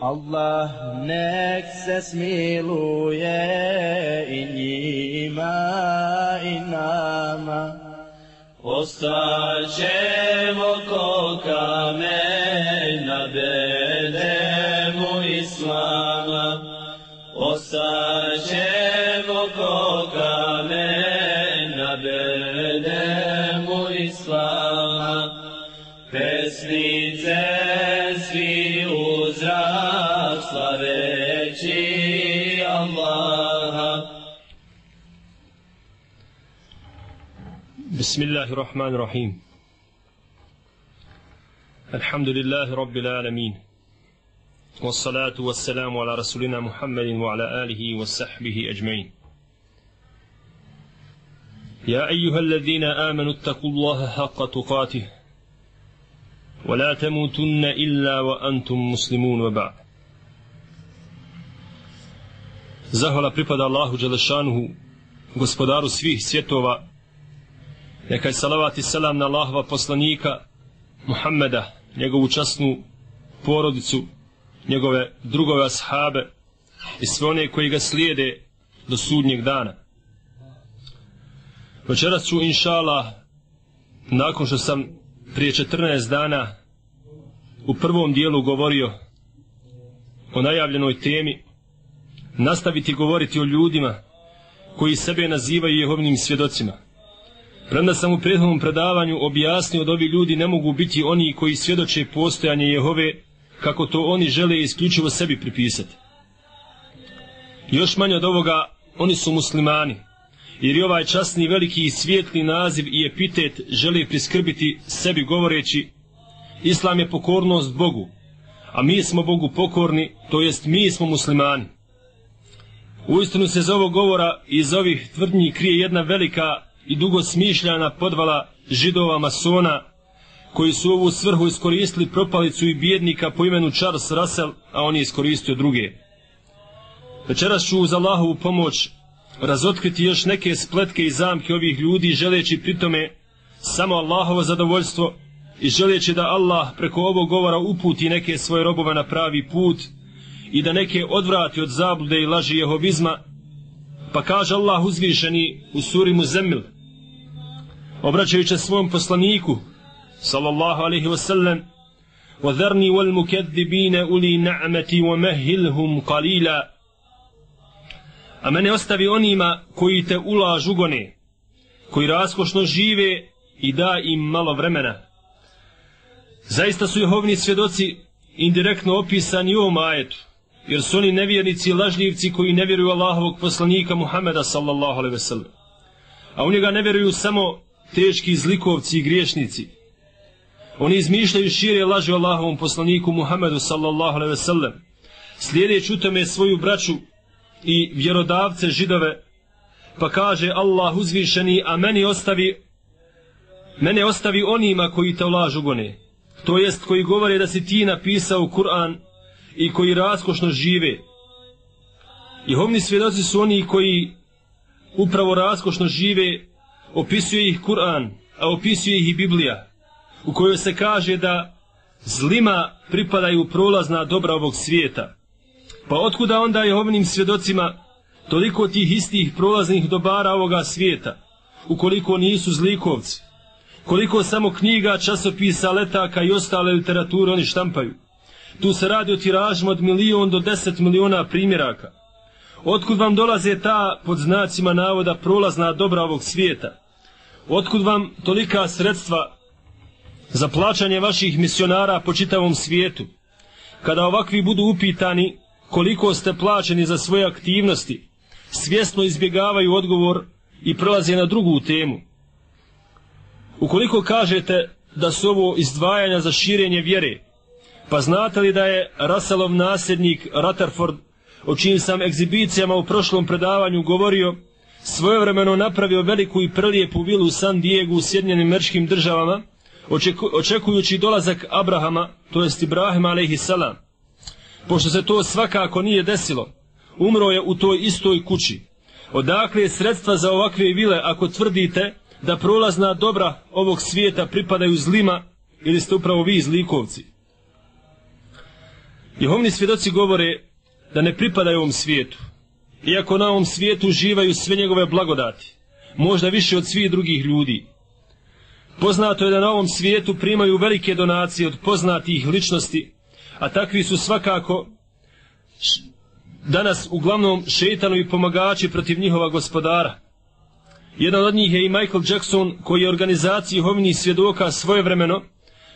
Allah nek se smiluje i njima i nama. Ostaćemo ko kamen na bedemu Islama. Ostaćemo ko na bedemu Islama. Pesnice svi u بسم الله الرحمن الرحيم الحمد لله رب العالمين والصلاة والسلام على رسولنا محمد وعلى آله وصحبه أجمعين يا أيها الذين آمنوا اتقوا الله حق تقاته ولا تموتن إلا وأنتم مسلمون وبعد Zahvala pripada Allahu Đelešanuhu, gospodaru svih svjetova, Neka je salavat i selam na Allahova poslanika Muhammeda, njegovu časnu porodicu, njegove drugove ashabe i sve one koji ga slijede do sudnjeg dana. Večeras ću, inša Allah, nakon što sam prije 14 dana u prvom dijelu govorio o najavljenoj temi, nastaviti govoriti o ljudima koji sebe nazivaju Jehovnim svjedocima – Premda sam u prethodnom predavanju objasnio da ovi ljudi ne mogu biti oni koji svjedoče postojanje Jehove kako to oni žele isključivo sebi pripisati. Još manje od ovoga, oni su muslimani, jer i ovaj časni veliki i svijetli naziv i epitet žele priskrbiti sebi govoreći Islam je pokornost Bogu, a mi smo Bogu pokorni, to jest mi smo muslimani. Uistinu se za ovog govora i iz ovih tvrdnji krije jedna velika i dugo smišljana podvala židova masona koji su ovu svrhu iskoristili propalicu i bjednika po imenu Charles Russell, a on je iskoristio druge. Večeras ću uz Allahovu pomoć razotkriti još neke spletke i zamke ovih ljudi želeći pritome samo Allahovo zadovoljstvo i želeći da Allah preko ovog govora uputi neke svoje robove na pravi put i da neke odvrati od zablude i laži jehovizma pa kaže Allah uzvišeni u suri Muzemmil obraćajući svom poslaniku sallallahu alaihi wasallam وذرني والمكذبين أولي نعمة ومهلهم قليلا A mene ostavi onima koji te ulažu gone, koji raskošno žive i da im malo vremena. Zaista su Jehovni svjedoci indirektno opisani u ovom ajetu, jer su oni nevjernici i lažljivci koji ne vjeruju Allahovog poslanika Muhameda sallallahu alaihi wasallam. A u njega ne vjeruju samo teški zlikovci i griješnici. Oni izmišljaju šire laži Allahovom poslaniku Muhammedu sallallahu alaihi ve sellem, slijedeći u tome svoju braću i vjerodavce židove, pa kaže Allah uzvišeni, a meni ostavi, mene ostavi onima koji te lažu gone, to jest koji govore da si ti napisao Kur'an i koji raskošno žive. Jehovni svjedoci su oni koji upravo raskošno žive opisuje ih Kur'an, a opisuje ih i Biblija, u kojoj se kaže da zlima pripadaju prolazna dobra ovog svijeta. Pa otkuda onda je ovnim svjedocima toliko tih istih prolaznih dobara ovoga svijeta, ukoliko nisu zlikovci, koliko samo knjiga, časopisa, letaka i ostale literature oni štampaju. Tu se radi o tiražima od milion do deset miliona primjeraka. Otkud vam dolaze ta, pod znacima navoda, prolazna dobra ovog svijeta? Otkud vam tolika sredstva za plaćanje vaših misionara po čitavom svijetu? Kada ovakvi budu upitani koliko ste plaćeni za svoje aktivnosti, svjesno izbjegavaju odgovor i prelaze na drugu temu. Ukoliko kažete da su ovo izdvajanja za širenje vjere, pa znate li da je Russellov nasljednik Rutherford o čijim sam egzibicijama u prošlom predavanju govorio, svojevremeno napravio veliku i prelijepu vilu u San Diego u Sjedinjenim državama, očeku, očekujući dolazak Abrahama, to jest Ibrahima a.s. Pošto se to svakako nije desilo, umro je u toj istoj kući. Odakle je sredstva za ovakve vile ako tvrdite da prolazna dobra ovog svijeta pripadaju zlima ili ste upravo vi zlikovci? Jehovni svjedoci govore da ne pripadaju ovom svijetu, iako na ovom svijetu uživaju sve njegove blagodati, možda više od svih drugih ljudi. Poznato je da na ovom svijetu primaju velike donacije od poznatih ličnosti, a takvi su svakako danas uglavnom šeitanu i pomagači protiv njihova gospodara. Jedan od njih je i Michael Jackson koji je organizaciji Jehovinih svjedoka svojevremeno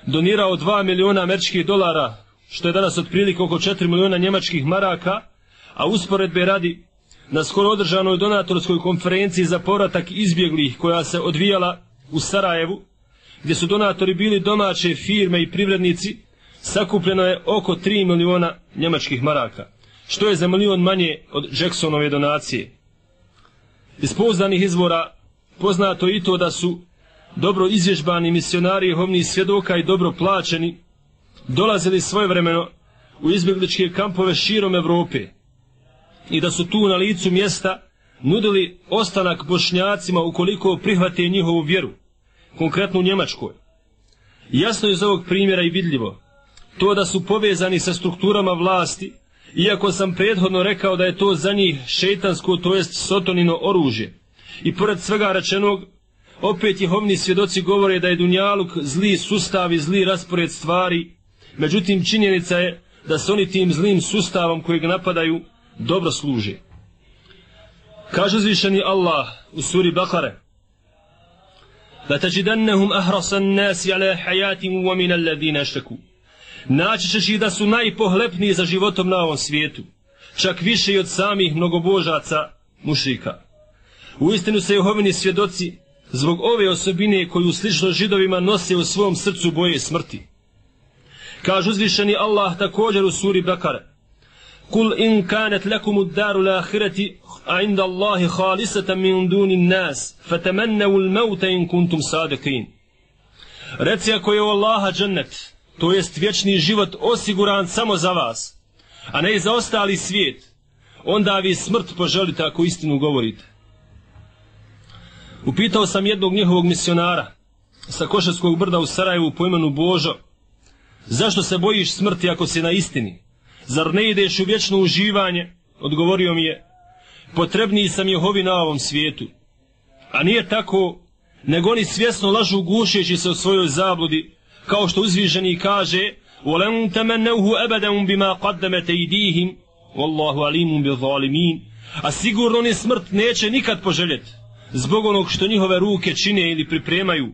donirao 2 miliona američkih dolara, što je danas otprilike oko 4 miliona njemačkih maraka, a usporedbe radi na skoro održanoj donatorskoj konferenciji za povratak izbjeglih koja se odvijala u Sarajevu, gdje su donatori bili domaće firme i privrednici, sakupljeno je oko 3 miliona njemačkih maraka, što je za milion manje od Jacksonove donacije. Iz pouzdanih izvora poznato je i to da su dobro izvježbani misionari Jehovnih svjedoka i dobro plaćeni dolazili svojevremeno u izbjegličke kampove širom Evrope i da su tu na licu mjesta nudili ostanak bošnjacima ukoliko prihvate njihovu vjeru, konkretno u Njemačkoj. Jasno je iz ovog primjera i vidljivo to da su povezani sa strukturama vlasti, iako sam prethodno rekao da je to za njih šeitansko, to jest sotonino oružje. I pored svega rečenog, opet jehovni svjedoci govore da je Dunjaluk zli sustav i zli raspored stvari, međutim činjenica je da se oni tim zlim sustavom kojeg napadaju dobro služe. Kaže uzvišeni Allah u suri Bakare, لَتَجِدَنَّهُمْ أَحْرَصَ النَّاسِ عَلَى حَيَاتٍ وَمِنَ الَّذِينَ أَشْتَكُوا Naći ćeš i da su najpohlepniji za životom na ovom svijetu, čak više i od samih mnogobožaca mušika. U istinu se Jehovini svjedoci zbog ove osobine koju slično židovima nose u svom srcu boje smrti. Kaže uzvišeni Allah također u suri Bakare, Kul in kanet lakumu daru l'ahireti, a inda Allahi halisatan min duni nas, fatamannavu l'mauta in kuntum sadiqin. Reci ako je u Allaha džennet, to jest vječni život osiguran samo za vas, a ne i za ostali svijet, onda vi smrt poželite ako istinu govorite. Upitao sam jednog njihovog misionara sa Košarskog brda u Sarajevu po imenu Božo, zašto se bojiš smrti ako si na istini? Zar ne ideš u vječno uživanje? Odgovorio mi je, potrebniji sam Jehovi na ovom svijetu. A nije tako, nego oni svjesno lažu gušeći se u svojoj zabludi, kao što uzviženi kaže وَلَنْ تَمَنَّوْهُ أَبَدًا بِمَا قَدَّمَتَ اِدِيهِمْ وَاللَّهُ عَلِيمٌ بِالظَّالِمِينَ A sigurno ni smrt neće nikad poželjeti, zbog onog što njihove ruke čine ili pripremaju.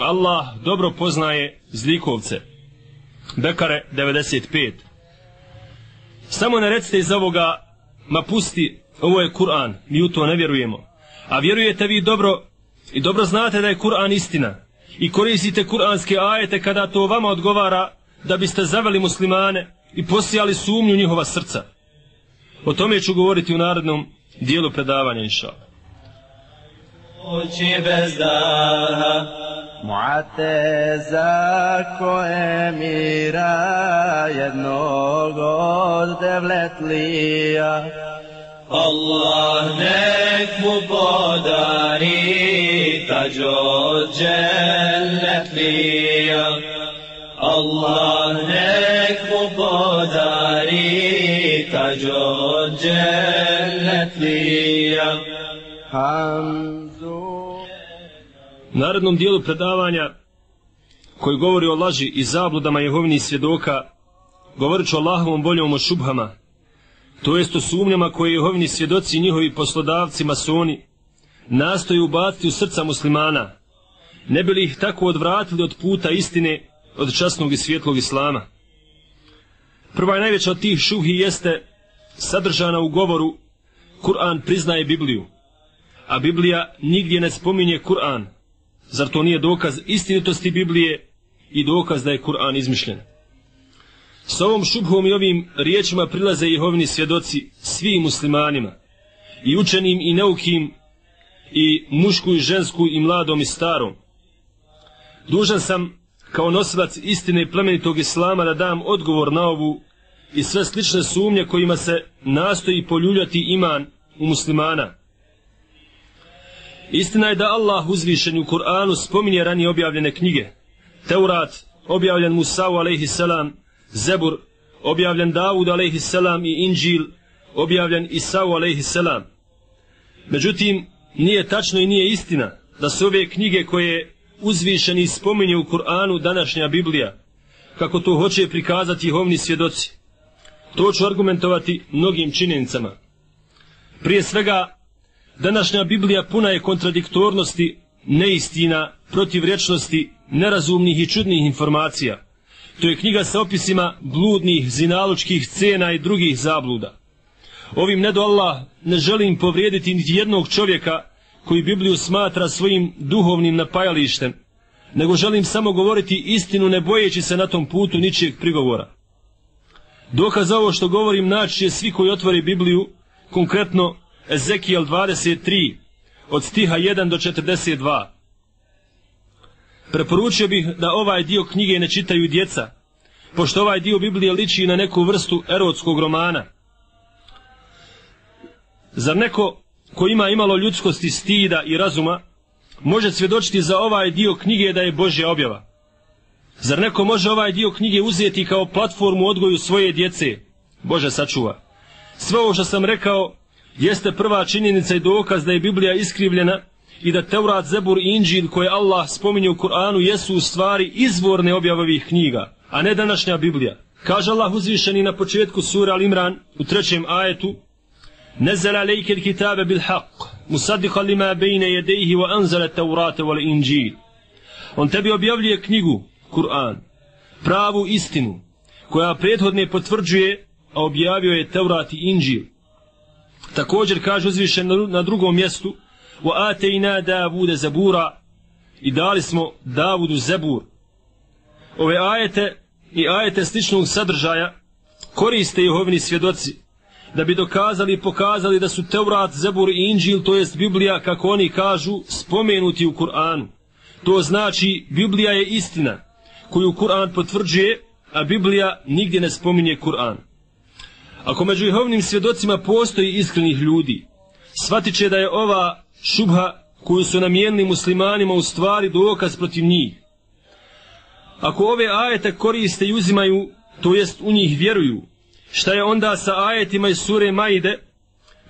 Allah dobro poznaje zlikovce. Bekare 95 Samo ne recite iz ovoga, ma pusti, ovo je Kur'an, mi u to ne vjerujemo. A vjerujete vi dobro i dobro znate da je Kur'an istina. I koristite kuranske ajete kada to vama odgovara da biste zaveli muslimane i posijali sumnju njihova srca. O tome ću govoriti u narednom dijelu predavanja, inša. Oči bez daha, Muateza emira jednog od devletlija Allah nek mu podari tađ od džennetlija. Allah nek mu podari tađ od džennetlija. Hamzu U narednom dijelu predavanja koji govori o laži i zabludama Jehovinih svjedoka, govorit ću Allahovom voljom o šubhama, to jest o sumnjama koje Jehovini svjedoci i njihovi poslodavci masoni nastoji ubaciti u srca muslimana, ne bi li ih tako odvratili od puta istine, od časnog i svjetlog islama. Prva i najveća od tih šubhi jeste sadržana u govoru Kur'an priznaje Bibliju, a Biblija nigdje ne spominje Kur'an, Zar to nije dokaz istinitosti Biblije i dokaz da je Kur'an izmišljen? S ovom šubhom i ovim riječima prilaze Jehovini svjedoci svim muslimanima, i učenim i neukim, i mušku i žensku i mladom i starom. Dužan sam kao nosilac istine i plemenitog islama da dam odgovor na ovu i sve slične sumnje kojima se nastoji poljuljati iman u muslimana. Istina je da Allah uzvišen u Kur'anu spominje ranije objavljene knjige. Teurat, objavljen Musa'u salam, Zebur, objavljen Davud a.s. i Inđil objavljen Isau a.s. Međutim, nije tačno i nije istina da su ove knjige koje uzvišeni spominje u Kur'anu današnja Biblija, kako to hoće prikazati jehovni svjedoci. To ću argumentovati mnogim činjenicama. Prije svega, današnja Biblija puna je kontradiktornosti, neistina, protivrečnosti, nerazumnih i čudnih informacija. To je knjiga sa opisima bludnih, zinalučkih cena i drugih zabluda. Ovim ne do Allah ne želim povrijediti niti jednog čovjeka koji Bibliju smatra svojim duhovnim napajalištem, nego želim samo govoriti istinu ne bojeći se na tom putu ničijeg prigovora. Dokaz ovo što govorim naći će svi koji otvori Bibliju, konkretno Ezekijel 23, od stiha 1 do 42. Preporučio bih da ovaj dio knjige ne čitaju djeca, pošto ovaj dio Biblije liči na neku vrstu erotskog romana. Zar neko ko ima imalo ljudskosti, stida i razuma, može svjedočiti za ovaj dio knjige da je Božja objava? Zar neko može ovaj dio knjige uzeti kao platformu odgoju svoje djece? Bože sačuva. Sve ovo što sam rekao jeste prva činjenica i dokaz da je Biblija iskrivljena i da Teurat, Zebur i Inđil koje Allah spominje u Kur'anu jesu u stvari izvorne objave ovih knjiga, a ne današnja Biblija. Kaže Allah uzvišeni na početku sura Al-Imran u trećem ajetu Nezala lejke kitabe bil haq, musaddiqa lima bejne jedejhi wa anzala Teurate wal Inđil. On tebi objavljuje knjigu, Kur'an, pravu istinu, koja prethodne potvrđuje, a objavio je Teurat i Inđil. Također kaže uzvišen na drugom mjestu, وَآتَيْنَا دَاوُودَ زَبُورًا I dali smo Davudu Zebur. Ove ajete i ajete sličnog sadržaja koriste Jehovini svjedoci da bi dokazali i pokazali da su Teurat, Zebur i Inđil, to jest Biblija, kako oni kažu, spomenuti u Kur'anu. To znači, Biblija je istina, koju Kur'an potvrđuje, a Biblija nigdje ne spominje Kur'an. Ako među Jehovnim svjedocima postoji iskrenih ljudi, shvatit će da je ova šubha koju su namijenili muslimanima u stvari dokaz protiv njih. Ako ove ajete koriste i uzimaju, to jest u njih vjeruju, Šta je onda sa ajetima iz sure Maide,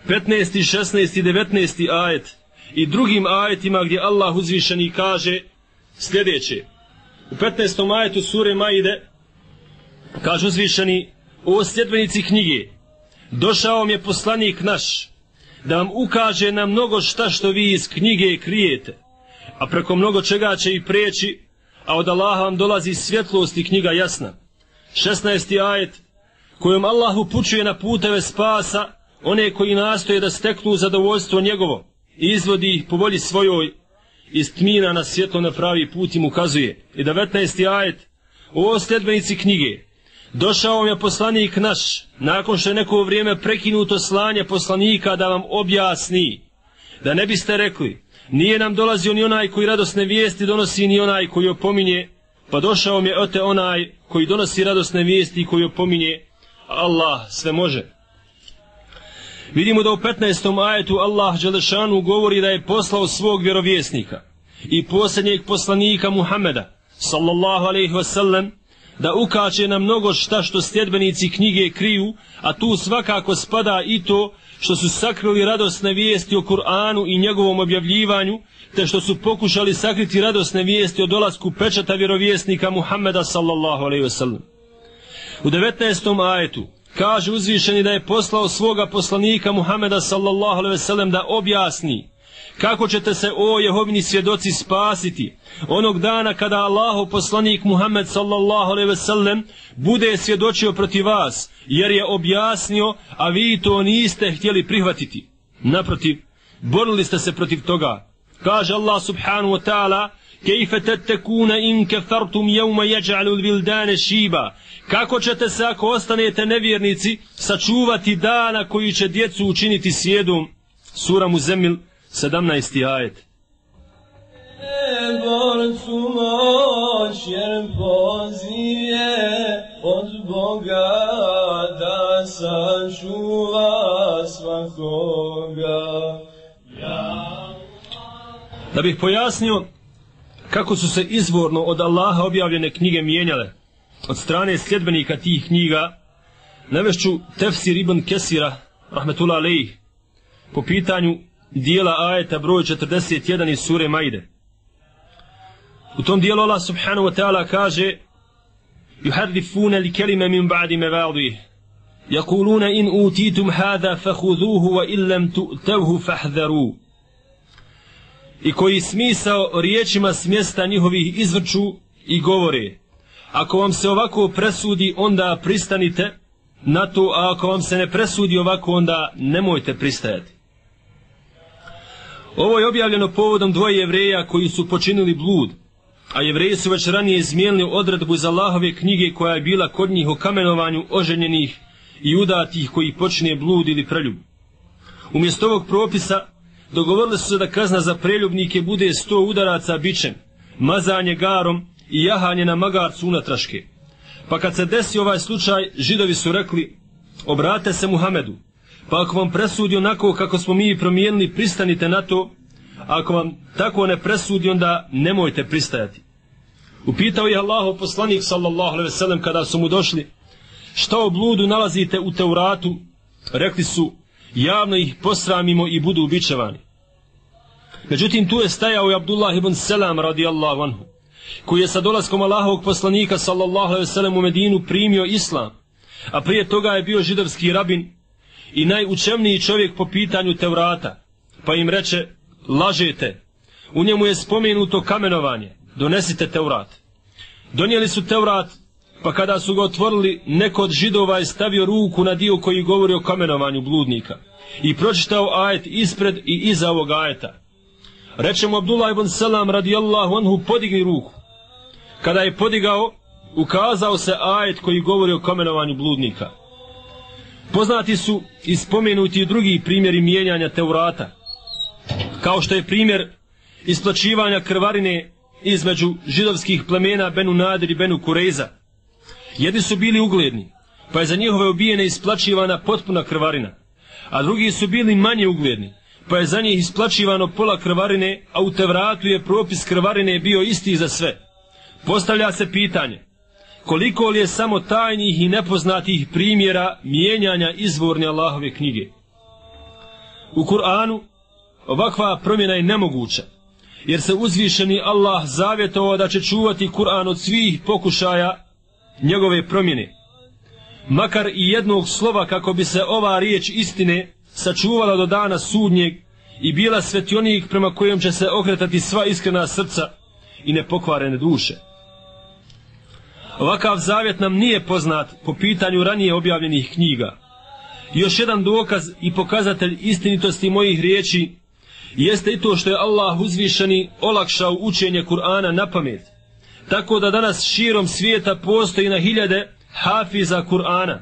15. 16. i 19. ajet i drugim ajetima gdje Allah uzvišeni kaže sljedeće. U 15. ajetu sure Maide kaže uzvišeni o sljedbenici knjige došao mi je poslanik naš da vam ukaže na mnogo šta što vi iz knjige krijete a preko mnogo čega će i preći a od Allaha vam dolazi svjetlost i knjiga jasna. 16. ajet kojom Allah upućuje na puteve spasa one koji nastoje da steknu zadovoljstvo njegovo i izvodi ih po volji svojoj iz tmina na svjetlo na pravi put im ukazuje. I 19. ajet o sljedbenici knjige došao je poslanik naš nakon što je neko vrijeme prekinuto slanje poslanika da vam objasni da ne biste rekli nije nam dolazio ni onaj koji radosne vijesti donosi ni onaj koji opominje pa došao mi je ote onaj koji donosi radosne vijesti i koji opominje Allah sve može. Vidimo da u 15. ajetu Allah Đelešanu govori da je poslao svog vjerovjesnika i posljednjeg poslanika Muhameda, sallallahu alaihi wasallam, da ukače na mnogo šta što sljedbenici knjige kriju, a tu svakako spada i to što su sakrili radosne vijesti o Kur'anu i njegovom objavljivanju, te što su pokušali sakriti radosne vijesti o dolasku pečata vjerovjesnika Muhammeda sallallahu alaihi wasallam. U 19. ajetu kaže uzvišeni da je poslao svoga poslanika Muhameda sallallahu alaihi sellem da objasni kako ćete se o Jehovini svjedoci spasiti? Onog dana kada Allahu poslanik Muhammed sallallahu alaihi sellem bude svjedočio protiv vas jer je objasnio a vi to niste htjeli prihvatiti. Naprotiv borili ste se protiv toga. Kaže Allah subhanahu wa ta'ala kejfe tettekuna in kefartum jevma jeđalu vildane šiba. Kako ćete se ako ostanete nevjernici sačuvati dana koji će djecu učiniti sjedom sura mu zemil 17. ajet jer od Boga da sačuva svakoga. Da bih pojasnio kako su se izvorno od Allaha objavljene knjige mijenjale od strane sljedbenika tih knjiga Navešću tefsir Ibn Kesira, rahmetullah alejih, po pitanju dijela ajeta broj 41 iz sure Majde. U tom dijelu Allah subhanahu wa ta'ala kaže يحرفون الكلمة من بعد مواضيه يقولون إن أوتيتم هذا فخذوه وإن لم تؤتوه فاحذروا i koji smisao riječima s mjesta njihovih izvrču i govore ako vam se ovako presudi onda pristanite na to a ako vam se ne presudi ovako onda nemojte pristajati ovo je objavljeno povodom dvoje jevreja koji su počinili blud a jevreji su već ranije izmijenili odredbu iz Allahove knjige koja je bila kod njih o kamenovanju oženjenih i udatih koji počne blud ili preljub. Umjesto ovog propisa dogovorili su se da kazna za preljubnike bude sto udaraca bićem, mazanje garom i jahanje na magarcu unatraške. Pa kad se desi ovaj slučaj, židovi su rekli, obrate se Muhamedu, pa ako vam presudi onako kako smo mi promijenili, pristanite na to, a ako vam tako ne presudi, onda nemojte pristajati. Upitao je Allahu poslanik sallallahu alejhi ve sellem kada su mu došli: "Šta o bludu nalazite u Teuratu?" Rekli su: "Javno ih posramimo i budu ubičevani." Međutim tu je stajao i Abdullah ibn Selam radijallahu anhu, koji je sa dolaskom Allahovog poslanika sallallahu alejhi ve sellem u Medinu primio islam, a prije toga je bio židovski rabin i najučemniji čovjek po pitanju Teurata, pa im reče: "Lažete." U njemu je spomenuto kamenovanje donesite Teurat. Donijeli su Teurat, pa kada su ga otvorili, neko od židova je stavio ruku na dio koji govori o kamenovanju bludnika i pročitao ajet ispred i iza ovog ajeta. Reče mu Abdullah ibn Salam radijallahu anhu podigni ruku. Kada je podigao, ukazao se ajet koji govori o kamenovanju bludnika. Poznati su i spomenuti drugi primjeri mijenjanja Teurata, kao što je primjer isplaćivanja krvarine između židovskih plemena Benu Nadir i Benu Kureza. Jedni su bili ugledni, pa je za njihove ubijene isplaćivana potpuna krvarina, a drugi su bili manje ugledni, pa je za njih isplaćivano pola krvarine, a u Tevratu je propis krvarine bio isti za sve. Postavlja se pitanje, koliko li je samo tajnih i nepoznatih primjera mijenjanja izvorne Allahove knjige? U Kur'anu ovakva promjena je nemoguća, jer se uzvišeni Allah zavjetovao da će čuvati Kur'an od svih pokušaja njegove promjene. Makar i jednog slova kako bi se ova riječ istine sačuvala do dana sudnjeg i bila svetionik prema kojem će se okretati sva iskrena srca i nepokvarene duše. Ovakav zavjet nam nije poznat po pitanju ranije objavljenih knjiga. Još jedan dokaz i pokazatelj istinitosti mojih riječi jeste i to što je Allah uzvišeni olakšao učenje Kur'ana na pamet. Tako da danas širom svijeta postoji na hiljade hafiza Kur'ana.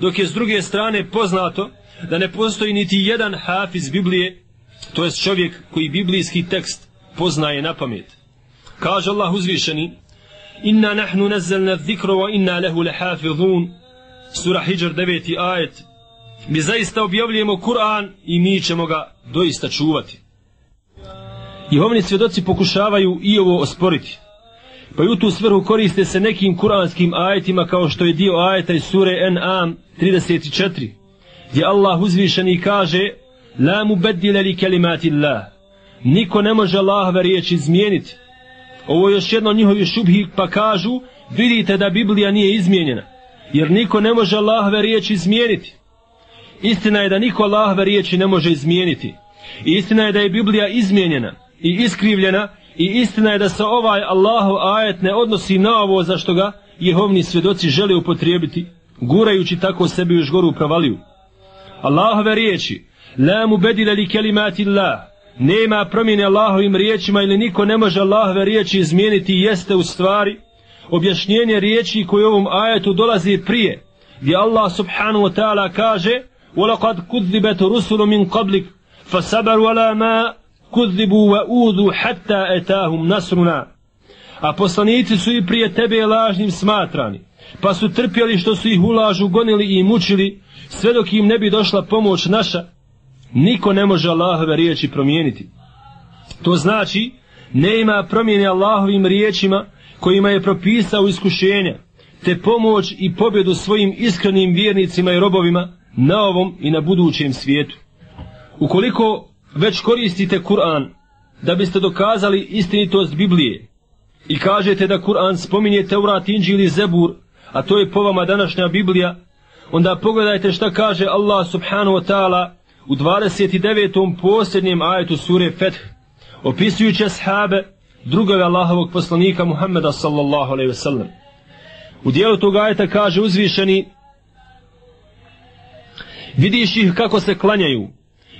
Dok je s druge strane poznato da ne postoji niti jedan hafiz Biblije, to jest čovjek koji biblijski tekst poznaje na pamet. Kaže Allah uzvišeni, Inna nahnu nazzalna dhikru wa inna lehu lehafidhun, sura Hijr 9. ajet, mi zaista objavljujemo Kur'an i mi ćemo ga doista čuvati. Jehovni svjedoci pokušavaju i ovo osporiti. Pa i u tu svrhu koriste se nekim kuranskim ajetima kao što je dio ajeta iz sure An'am 34, gdje Allah uzvišeni kaže La mu beddile li kelimati Allah. Niko ne može Allahove riječi izmijeniti. Ovo je još jedno njihovi šubhi pa kažu vidite da Biblija nije izmijenjena. Jer niko ne može Allahove riječi izmijeniti. Istina je da niko Allahove riječi ne može izmijeniti. I istina je da je Biblija izmijenjena i iskrivljena i istina je da se ovaj Allahu ajet ne odnosi na ovo za što ga jehovni svjedoci žele upotrijebiti, gurajući tako sebi još goru pravaliju. Allahove riječi, la mu bedile li kelimati Allah, nema promjene Allahovim riječima ili niko ne može Allahove riječi izmijeniti jeste u stvari objašnjenje riječi koje u ovom ajetu dolazi prije, gdje Allah subhanahu wa ta'ala kaže وَلَقَدْ كُذِّبَتْ رُسُلُ مِنْ قَبْلِكَ فَسَبَرُوا وَلَا مَا كُذِّبُوا وَأُوذُوا حَتَّى أَتَاهُمْ نَصْرُنَا A poslanici su i prije tebe lažnim smatrani, pa su trpjeli što su ih ulažu, gonili i mučili, sve dok im ne bi došla pomoć naša, niko ne može Allahove riječi promijeniti. To znači, ne ima promjene Allahovim riječima kojima je propisao iskušenja, te pomoć i pobjedu svojim iskrenim vjernicima i robovima na ovom i na budućem svijetu. Ukoliko već koristite Kur'an da biste dokazali istinitost Biblije i kažete da Kur'an spominje Teurat, Inđil i Zebur, a to je po vama današnja Biblija, onda pogledajte šta kaže Allah subhanahu wa ta'ala u 29. posljednjem ajetu sure Feth, opisujući ashabe drugog Allahovog poslanika Muhammeda sallallahu alaihi wasallam. U dijelu tog ajeta kaže uzvišeni Vidiš ih kako se klanjaju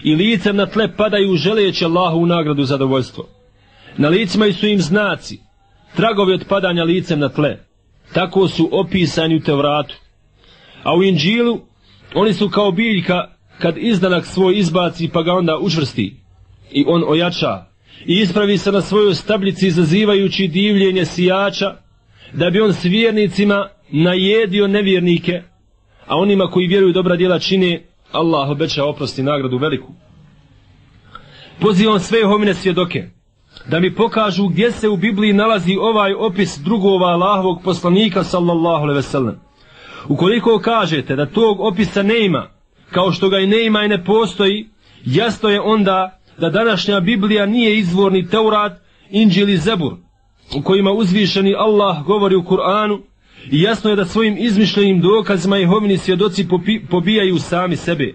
i licem na tle padaju želeći Allahu u nagradu zadovoljstvo. Na licima su im znaci, tragovi od padanja licem na tle. Tako su opisani u Tevratu. A u Inđilu oni su kao biljka kad izdanak svoj izbaci pa ga onda učvrsti. I on ojača. I ispravi se na svojoj stablici izazivajući divljenje sijača da bi on s vjernicima najedio nevjernike a onima koji vjeruju dobra djela čine Allah obeća oprosti nagradu veliku. Pozivam sve homine svjedoke da mi pokažu gdje se u Bibliji nalazi ovaj opis drugova Allahovog poslanika sallallahu alaihi ve sellem. Ukoliko kažete da tog opisa ne ima kao što ga i ne ima i ne postoji, jasno je onda da današnja Biblija nije izvorni Teurat, Inđil i Zebur, u kojima uzvišeni Allah govori u Kur'anu i jasno je da svojim izmišljenim dokazima i homini svjedoci pobijaju sami sebe.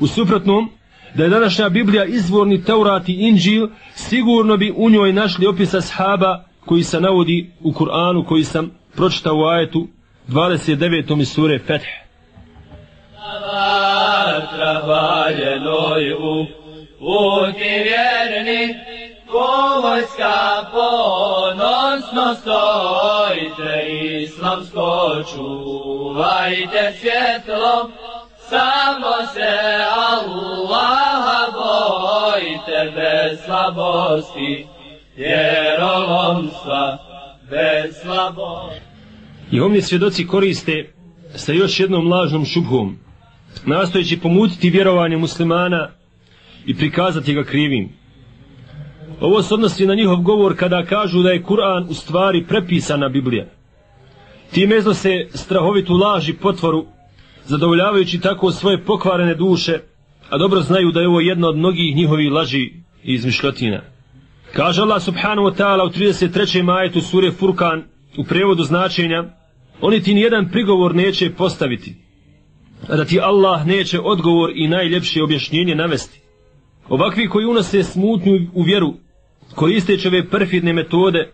U suprotnom, da je današnja Biblija izvorni Teurat i Inđil, sigurno bi u njoj našli opisa sahaba koji se navodi u Kur'anu koji sam pročitao u ajetu 29. sure Fetih u puti vjerni, ko vojska ponosno stojite, islamsko čuvajte svjetlo, samo se Allaha bojite bez slabosti, vjerolomstva bez slabosti. I ovdje svjedoci koriste sa još jednom lažnom šubhom, nastojeći pomutiti vjerovanje muslimana i prikazati ga krivim. Ovo se odnosi na njihov govor kada kažu da je Kur'an u stvari prepisana Biblija. Time se strahovitu laž i potvoru, zadovoljavajući tako svoje pokvarene duše, a dobro znaju da je ovo jedna od mnogih njihovih laži i izmišljotina. Kaže Allah subhanahu wa ta'ala u 33. majetu sure Furkan u prevodu značenja, oni ti nijedan prigovor neće postaviti, da ti Allah neće odgovor i najljepše objašnjenje navesti. Ovakvi koji unose smutnju u vjeru, koristeći ove perfidne metode,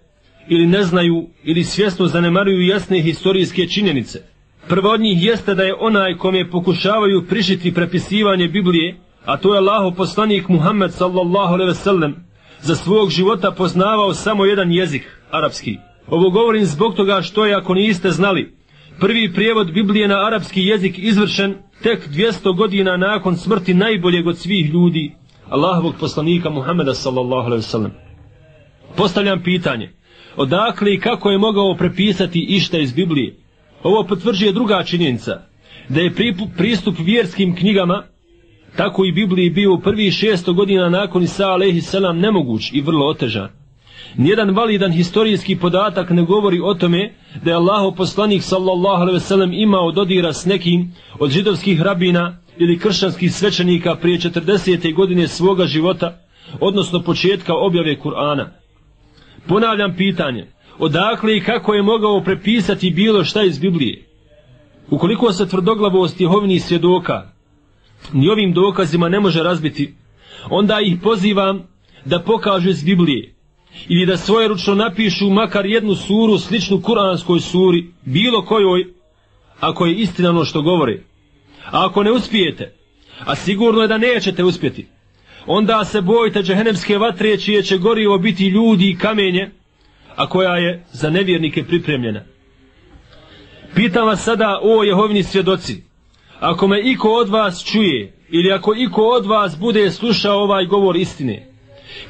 ili ne znaju, ili svjesno zanemaruju jasne historijske činjenice. Prvo od njih jeste da je onaj kome pokušavaju prišiti prepisivanje Biblije, a to je Allaho poslanik Muhammed sallallahu alaihi sellem, za svog života poznavao samo jedan jezik, arapski. Ovo govorim zbog toga što je, ako niste znali, prvi prijevod Biblije na arapski jezik izvršen tek 200 godina nakon smrti najboljeg od svih ljudi, Allahovog poslanika Muhammeda sallallahu alaihi sallam. Postavljam pitanje, odakle i kako je mogao prepisati išta iz Biblije? Ovo potvrđuje druga činjenica, da je pristup vjerskim knjigama, tako i Bibliji bio u prvih šesto godina nakon Isa alaihi sallam nemoguć i vrlo otežan. Nijedan validan historijski podatak ne govori o tome da je Allaho poslanik sallallahu alaihi sellem imao dodira s nekim od židovskih rabina ili kršćanskih svećenika prije 40. godine svoga života, odnosno početka objave Kur'ana. Ponavljam pitanje, odakle i kako je mogao prepisati bilo šta iz Biblije? Ukoliko se tvrdoglavost jehovnih svjedoka ni ovim dokazima ne može razbiti, onda ih pozivam da pokažu iz Biblije ili da svoje ručno napišu makar jednu suru sličnu kuranskoj suri, bilo kojoj, ako je istina ono što govore. A ako ne uspijete, a sigurno je da nećete uspjeti, onda se bojite džehenemske vatre čije će gorivo biti ljudi i kamenje, a koja je za nevjernike pripremljena. Pitam vas sada, o jehovni svjedoci, ako me iko od vas čuje, ili ako iko od vas bude slušao ovaj govor istine,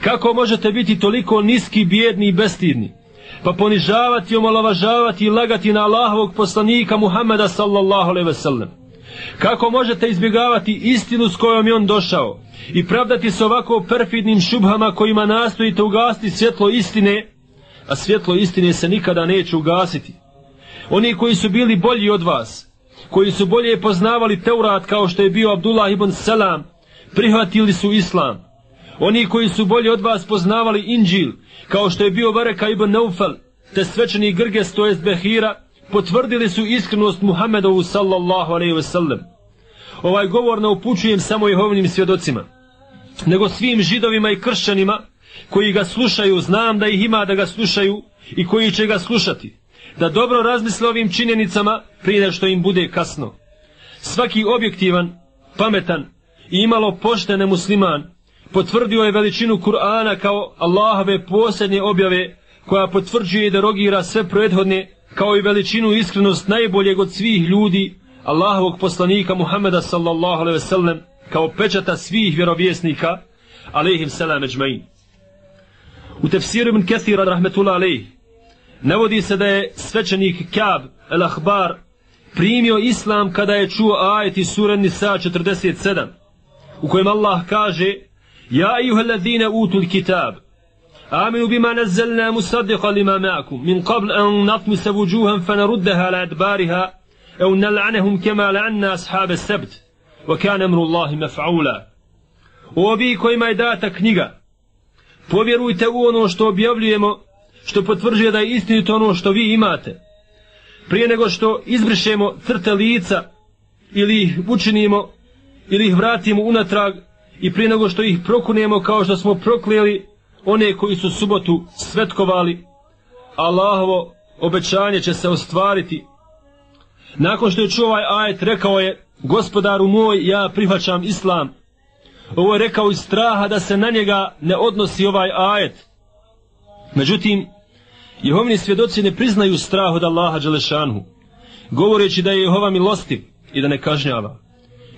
Kako možete biti toliko niski, bijedni i bestidni? Pa ponižavati, omalovažavati i lagati na Allahovog poslanika Muhammeda sallallahu alaihi sellem. Kako možete izbjegavati istinu s kojom je on došao i pravdati se ovako perfidnim šubhama kojima nastojite ugasiti svjetlo istine, a svjetlo istine se nikada neće ugasiti. Oni koji su bili bolji od vas, koji su bolje poznavali Teurat kao što je bio Abdullah ibn Salam, prihvatili su Islam. Oni koji su bolje od vas poznavali Inđil, kao što je bio Vareka ibn Naufal, te svečani Grges, to jest Behira, potvrdili su iskrenost Muhammedovu sallallahu alaihi ve sellem. Ovaj govor ne upućujem samo Jehovnim svjedocima, nego svim židovima i kršćanima koji ga slušaju, znam da ih ima da ga slušaju i koji će ga slušati, da dobro razmisle ovim činjenicama prije što im bude kasno. Svaki objektivan, pametan i imalo poštene musliman potvrdio je veličinu Kur'ana kao Allahove posljednje objave koja potvrđuje i derogira sve prethodne kao i veličinu iskrenost najboljeg od svih ljudi Allahovog poslanika Muhammeda sallallahu alaihi sellem kao pečata svih vjerovjesnika alaihim selam eđmain. U tefsiru ibn Kathira rahmetullah alaih navodi se da je svećenik Kab el Ahbar primio islam kada je čuo ajet iz sura Nisa 47 u kojem Allah kaže Ja ayuha alladhina utul kitab آمنوا بما نزلنا مصدقا لما معكم من قبل أن نطمس وجوها فنردها على أدبارها أو نلعنهم كما لعنا أصحاب السبت وكان أمر الله مفعولا Ovi kojima je data knjiga, povjerujte u ono što objavljujemo, što potvrđuje da je istinito ono što vi imate. Prije nego što izbrišemo crte lica ili ih učinimo ili ih vratimo unatrag i prije nego što ih prokunemo kao što smo proklijeli one koji su subotu svetkovali, Allahovo obećanje će se ostvariti. Nakon što je čuo ovaj ajet, rekao je, gospodaru moj, ja prihvaćam islam. Ovo je rekao iz straha da se na njega ne odnosi ovaj ajet. Međutim, Jehovini svjedoci ne priznaju strah od Allaha Đelešanu, govoreći da je Jehova milostiv i da ne kažnjava.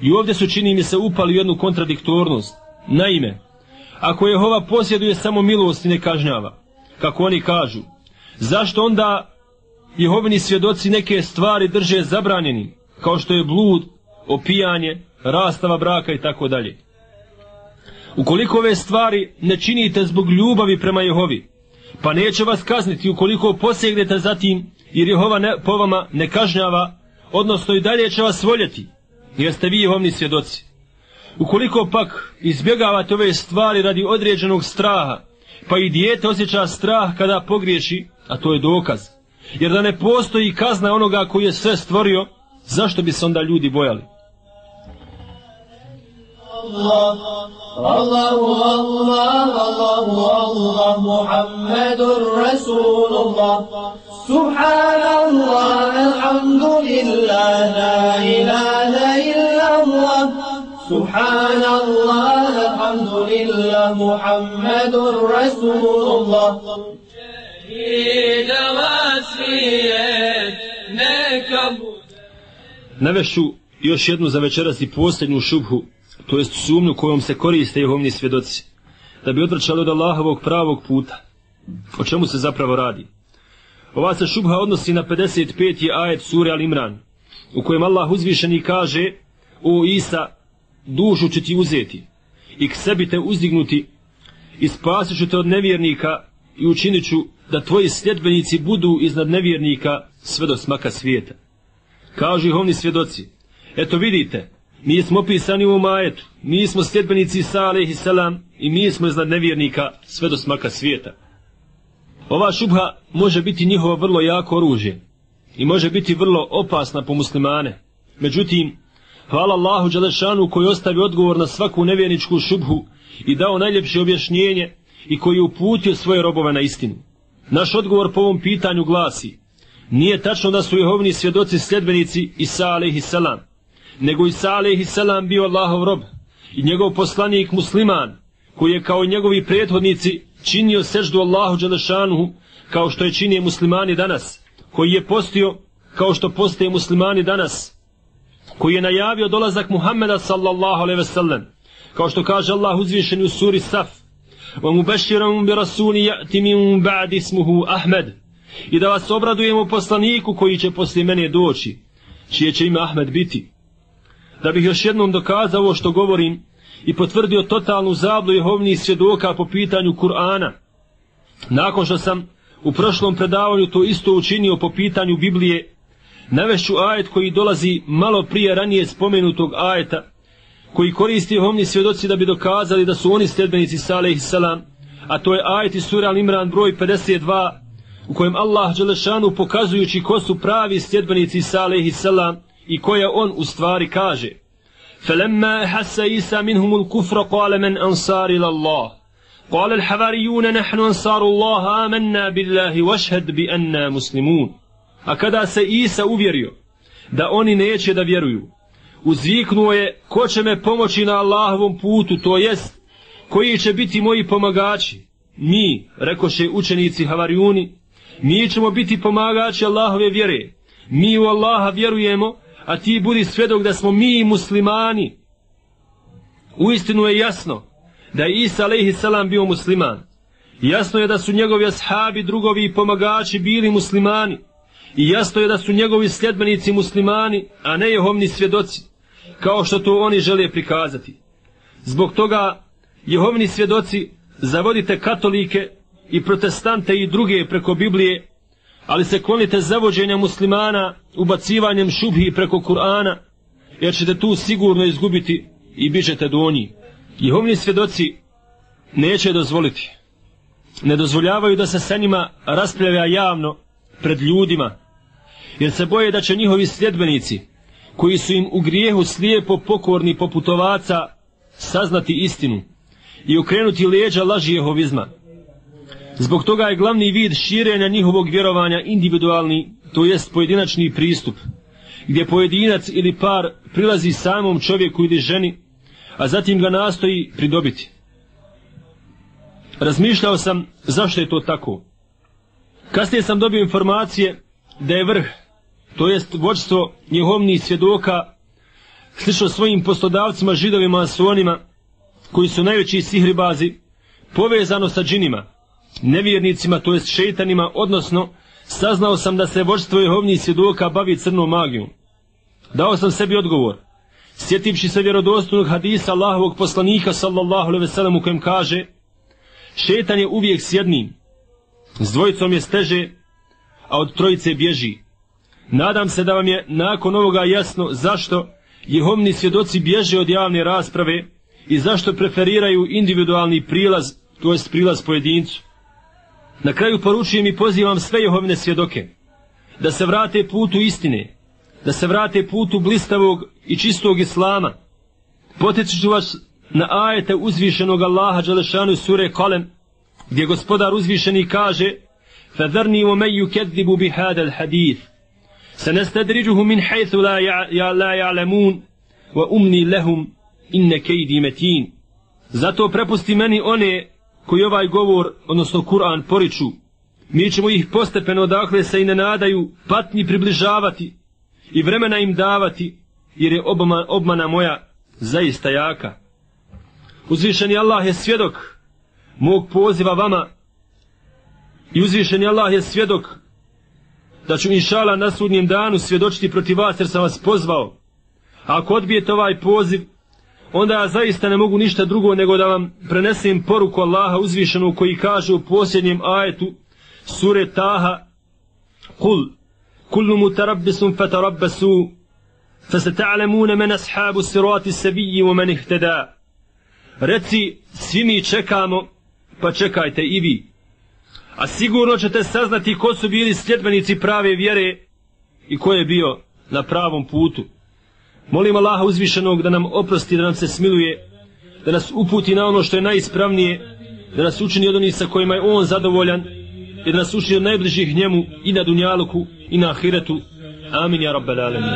I ovdje su čini mi se upali jednu kontradiktornost. Naime, ako Jehova posjeduje samo milost i ne kažnjava, kako oni kažu, zašto onda Jehovini svjedoci neke stvari drže zabranjeni, kao što je blud, opijanje, rastava braka i tako dalje. Ukoliko ove stvari ne činite zbog ljubavi prema Jehovi, pa neće vas kazniti ukoliko posegnete za tim, jer Jehova ne, po vama ne kažnjava, odnosno i dalje će vas voljeti, jeste vi omni svjedoci. Ukoliko pak izbjegavate ove stvari radi određenog straha, pa i dijete osjeća strah kada pogriješi, a to je dokaz. Jer da ne postoji kazna onoga koji je sve stvorio, zašto bi se onda ljudi bojali? Allah, Allahu Allah, Allahu Allah, Rasulullah, Subhanallah, Alhamdulillah, La ilaha سبحان الله الحمد لله محمد رسول الله شهيد واسفيت نكبر Navešću još jednu za večeras i posljednju šubhu, to jest sumnju kojom se koriste Jehovni svjedoci, da bi odvrčali od Allahovog pravog puta. O čemu se zapravo radi? Ova se šubha odnosi na 55. ajet sure Al Imran, u kojem Allah uzvišeni kaže O Isa, dušu će ti uzeti i k sebi te uzdignuti i spasit ću te od nevjernika i učinit ću da tvoji sljedbenici budu iznad nevjernika sve do smaka svijeta. Kažu ih ovni svjedoci, eto vidite, mi smo opisani u majetu, mi smo sljedbenici Isa salam i mi smo iznad nevjernika sve do smaka svijeta. Ova šubha može biti njihovo vrlo jako oružje i može biti vrlo opasna po muslimane. Međutim, hvala Allahu Đalešanu koji ostavi odgovor na svaku nevjerničku šubhu i dao najljepše objašnjenje i koji je uputio svoje robove na istinu. Naš odgovor po ovom pitanju glasi, nije tačno da su Jehovni svjedoci sljedbenici Isa alaihi salam, nego Isa alaihi salam bio Allahov rob i njegov poslanik musliman, koji je kao i njegovi prethodnici činio seždu Allahu Đalešanuhu kao što je činije muslimani danas, koji je postio kao što postoje muslimani danas, koji je najavio dolazak Muhammeda sallallahu alaihi ve sellem, kao što kaže Allah uzvišeni u suri Saf, وَمُبَشِّرًا بِرَسُولِ يَأْتِ مِنْ بَعْدِ اسْمُهُ Ahmed i da vas obradujemo poslaniku koji će poslije mene doći, čije će ime Ahmed biti. Da bih još jednom dokazao ovo što govorim i potvrdio totalnu zablu jehovnih svjedoka po pitanju Kur'ana, nakon što sam u prošlom predavanju to isto učinio po pitanju Biblije, Navešću ajet koji dolazi malo prije ranije spomenutog ajeta, koji koristi Jehovni svjedoci da bi dokazali da su oni sljedbenici Saleh i Salam, a to je ajet iz sura Al-Imran broj 52, u kojem Allah Đelešanu pokazujući ko su pravi sljedbenici Saleh i Salam i koja on u stvari kaže. فلما أحس عيسى منهم الكفر قال من أنصار إلى الله قال الحواريون نحن أنصار الله آمنا بالله واشهد بأننا مسلمون a kada se Isa uvjerio da oni neće da vjeruju, uzviknuo je ko će me pomoći na Allahovom putu, to jest koji će biti moji pomagači. Mi, rekoše učenici Havarijuni, mi ćemo biti pomagači Allahove vjere. Mi u Allaha vjerujemo, a ti budi svedok da smo mi muslimani. Uistinu je jasno da je Isa salam bio musliman. Jasno je da su njegovi ashabi, drugovi i pomagači bili muslimani. I jasno je da su njegovi sljedbenici muslimani, a ne jehovni svjedoci, kao što to oni žele prikazati. Zbog toga jehovni svjedoci zavodite katolike i protestante i druge preko Biblije, ali se klonite zavođenja muslimana ubacivanjem šubhi preko Kur'ana, jer ćete tu sigurno izgubiti i bit ćete do njih. Jehovni svjedoci neće dozvoliti. Ne dozvoljavaju da se sa njima raspljavlja javno pred ljudima, jer se boje da će njihovi sljedbenici, koji su im u grijehu slijepo pokorni poput ovaca, saznati istinu i okrenuti leđa laži jehovizma. Zbog toga je glavni vid širenja njihovog vjerovanja individualni, to jest pojedinačni pristup, gdje pojedinac ili par prilazi samom čovjeku ili ženi, a zatim ga nastoji pridobiti. Razmišljao sam zašto je to tako. Kasnije sam dobio informacije da je vrh, to jest vođstvo njehovnih svjedoka, slično svojim poslodavcima, židovima, masonima, koji su najveći sihribazi, povezano sa džinima, nevjernicima, to jest šeitanima, odnosno saznao sam da se vođstvo jehovnih svjedoka bavi crnom magijom. Dao sam sebi odgovor, sjetivši se vjerodostojnog hadisa Allahovog poslanika sallallahu alaihi ve u kojem kaže šetan je uvijek s jednim, s dvojicom je steže, a od trojice bježi. Nadam se da vam je nakon ovoga jasno zašto jehovni svjedoci bježe od javne rasprave i zašto preferiraju individualni prilaz, to jest prilaz pojedincu. Na kraju poručujem i pozivam sve jehovne svjedoke da se vrate putu istine, da se vrate putu blistavog i čistog islama. Poteći ću vas na ajete uzvišenog Allaha Đalešanu sure Kalem, gdje gospodar uzvišeni kaže فَذَرْنِي وَمَنْ يُكَذِّبُ بِهَذَا الْحَدِيثِ سَنَسْتَدْرِجُهُ مِنْ حَيْثُ لَا, يع... لا يَعْلَمُونَ وَأُمْنِي لَهُمْ إِنَّ كَيْدِي مَتِينَ Zato prepusti meni one koji ovaj govor, odnosno Kur'an, poriču. Mi ćemo ih postepeno odakle se i ne nadaju patnji približavati i vremena im davati, jer je obma, obmana moja zaista jaka. Uzvišeni Allah je svjedok mog poziva vama i uzvišeni Allah je svjedok da ću inšala na sudnjem danu svjedočiti protiv vas jer sam vas pozvao. A ako odbijete ovaj poziv, onda ja zaista ne mogu ništa drugo nego da vam prenesem poruku Allaha uzvišenu koji kaže u posljednjem ajetu sure Taha Kul kullu mutarabbisun fatarabbasu فستعلمون من أصحاب الصراط السبي ومن اهتدى Reci, svi mi čekamo, pa čekajte i vi. A sigurno ćete saznati ko su bili sljedbenici prave vjere i ko je bio na pravom putu. Molim Allaha uzvišenog da nam oprosti, da nam se smiluje, da nas uputi na ono što je najispravnije, da nas učini od onih sa kojima je On zadovoljan i da nas učini od najbližih njemu i na dunjaluku i na ahiretu. Amin ja rabbal alamin.